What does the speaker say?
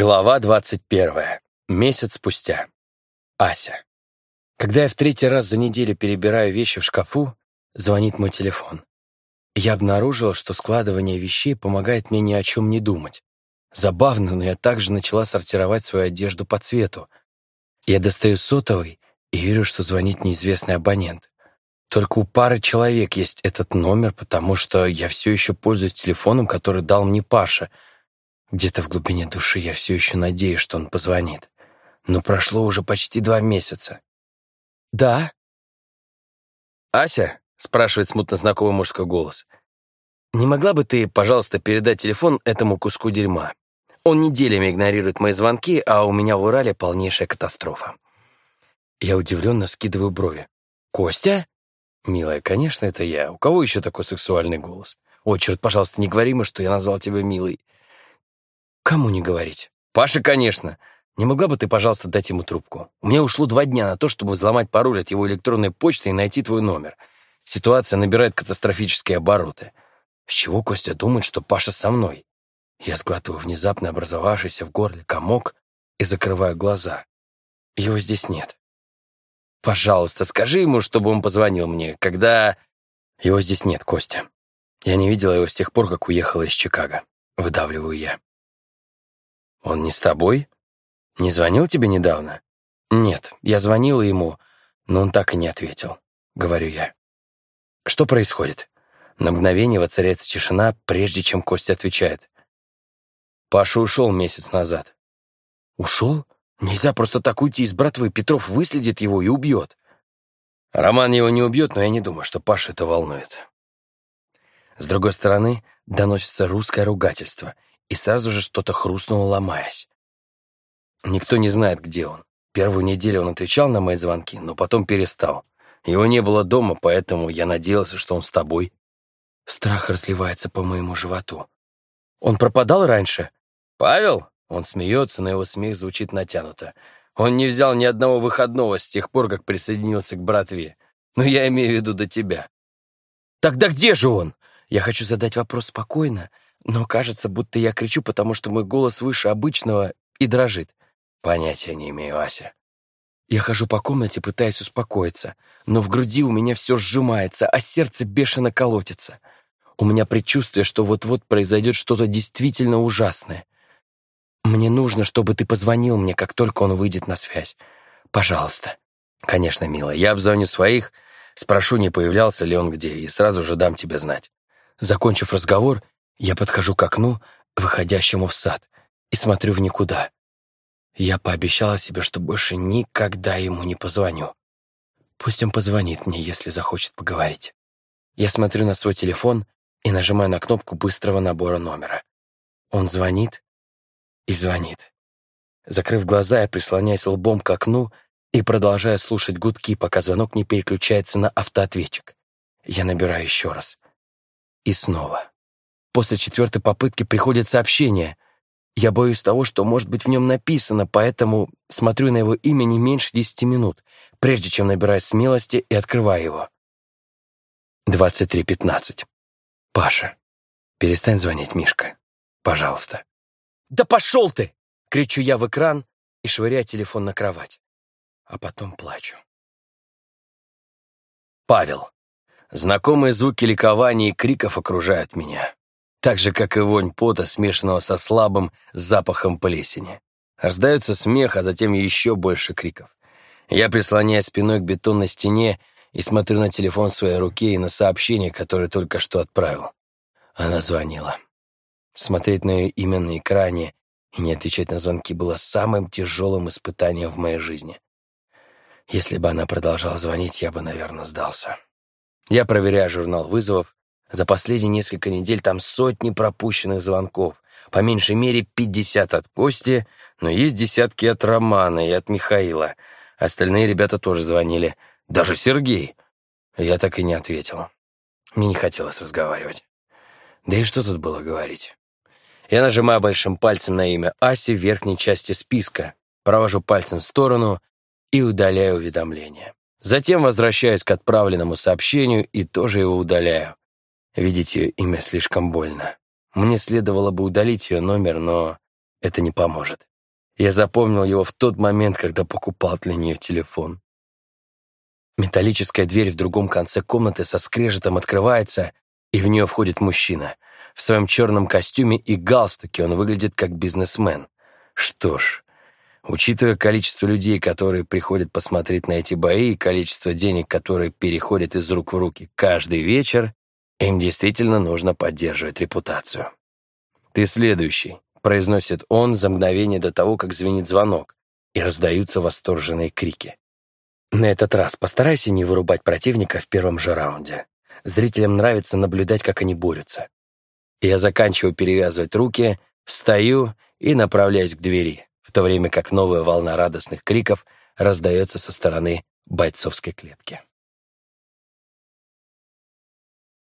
Глава 21. Месяц спустя. Ася. Когда я в третий раз за неделю перебираю вещи в шкафу, звонит мой телефон. Я обнаружила, что складывание вещей помогает мне ни о чем не думать. Забавно, но я также начала сортировать свою одежду по цвету. Я достаю сотовый и вижу, что звонит неизвестный абонент. Только у пары человек есть этот номер, потому что я все еще пользуюсь телефоном, который дал мне Паша — где-то в глубине души я все еще надеюсь, что он позвонит. Но прошло уже почти два месяца. «Да?» «Ася?» — спрашивает смутно знакомый мужской голос. «Не могла бы ты, пожалуйста, передать телефон этому куску дерьма? Он неделями игнорирует мои звонки, а у меня в Урале полнейшая катастрофа». Я удивленно скидываю брови. «Костя?» «Милая, конечно, это я. У кого еще такой сексуальный голос? О, черт, пожалуйста, не говори ему, что я назвал тебя милой. Кому не говорить? Паше, конечно. Не могла бы ты, пожалуйста, дать ему трубку? У меня ушло два дня на то, чтобы взломать пароль от его электронной почты и найти твой номер. Ситуация набирает катастрофические обороты. С чего Костя думает, что Паша со мной? Я сглатываю внезапно образовавшийся в горле комок и закрываю глаза. Его здесь нет. Пожалуйста, скажи ему, чтобы он позвонил мне, когда... Его здесь нет, Костя. Я не видела его с тех пор, как уехала из Чикаго. Выдавливаю я. «Он не с тобой? Не звонил тебе недавно?» «Нет, я звонила ему, но он так и не ответил», — говорю я. «Что происходит?» На мгновение воцаряется тишина, прежде чем Костя отвечает. «Паша ушел месяц назад». «Ушел? Нельзя просто так уйти из братвы. Петров выследит его и убьет». Роман его не убьет, но я не думаю, что Паша это волнует. С другой стороны, доносится русское ругательство, и сразу же что-то хрустнуло, ломаясь. Никто не знает, где он. Первую неделю он отвечал на мои звонки, но потом перестал. Его не было дома, поэтому я надеялся, что он с тобой. Страх разливается по моему животу. Он пропадал раньше? Павел? Он смеется, но его смех звучит натянуто. Он не взял ни одного выходного с тех пор, как присоединился к братве. Но я имею в виду до тебя. Тогда где же он? Я хочу задать вопрос спокойно, но кажется, будто я кричу, потому что мой голос выше обычного и дрожит. Понятия не имею, Ася. Я хожу по комнате, пытаясь успокоиться, но в груди у меня все сжимается, а сердце бешено колотится. У меня предчувствие, что вот-вот произойдет что-то действительно ужасное. Мне нужно, чтобы ты позвонил мне, как только он выйдет на связь. Пожалуйста. Конечно, милая, я обзвоню своих, спрошу, не появлялся ли он где, и сразу же дам тебе знать. Закончив разговор, я подхожу к окну, выходящему в сад, и смотрю в никуда. Я пообещала себе, что больше никогда ему не позвоню. Пусть он позвонит мне, если захочет поговорить. Я смотрю на свой телефон и нажимаю на кнопку быстрого набора номера. Он звонит и звонит. Закрыв глаза, я прислоняюсь лбом к окну и продолжаю слушать гудки, пока звонок не переключается на автоответчик. Я набираю еще раз. И снова. После четвертой попытки приходит сообщение. Я боюсь того, что может быть в нем написано, поэтому смотрю на его имя не меньше десяти минут, прежде чем набираю смелости и открываю его. 23.15. Паша. Перестань звонить, Мишка. Пожалуйста. «Да пошел ты!» — кричу я в экран и швыряю телефон на кровать. А потом плачу. Павел. Знакомые звуки ликования и криков окружают меня так же, как и вонь пота, смешанного со слабым запахом плесени. Раздается смех, а затем еще больше криков. Я прислоняюсь спиной к бетонной стене и смотрю на телефон в своей руке и на сообщение, которое только что отправил. Она звонила. Смотреть на ее имя на экране и не отвечать на звонки было самым тяжелым испытанием в моей жизни. Если бы она продолжала звонить, я бы, наверное, сдался. Я проверяю журнал вызовов, за последние несколько недель там сотни пропущенных звонков, по меньшей мере 50 от Кости, но есть десятки от Романа и от Михаила. Остальные ребята тоже звонили, даже Сергей. Я так и не ответил. Мне не хотелось разговаривать. Да и что тут было говорить? Я нажимаю большим пальцем на имя Аси в верхней части списка, провожу пальцем в сторону и удаляю уведомление. Затем возвращаюсь к отправленному сообщению и тоже его удаляю. Видеть ее имя слишком больно. Мне следовало бы удалить ее номер, но это не поможет. Я запомнил его в тот момент, когда покупал для нее телефон. Металлическая дверь в другом конце комнаты со скрежетом открывается, и в нее входит мужчина. В своем черном костюме и галстуке он выглядит как бизнесмен. Что ж, учитывая количество людей, которые приходят посмотреть на эти бои, и количество денег, которые переходят из рук в руки каждый вечер, им действительно нужно поддерживать репутацию. «Ты следующий», — произносит он за мгновение до того, как звенит звонок, и раздаются восторженные крики. На этот раз постарайся не вырубать противника в первом же раунде. Зрителям нравится наблюдать, как они борются. Я заканчиваю перевязывать руки, встаю и направляюсь к двери, в то время как новая волна радостных криков раздается со стороны бойцовской клетки.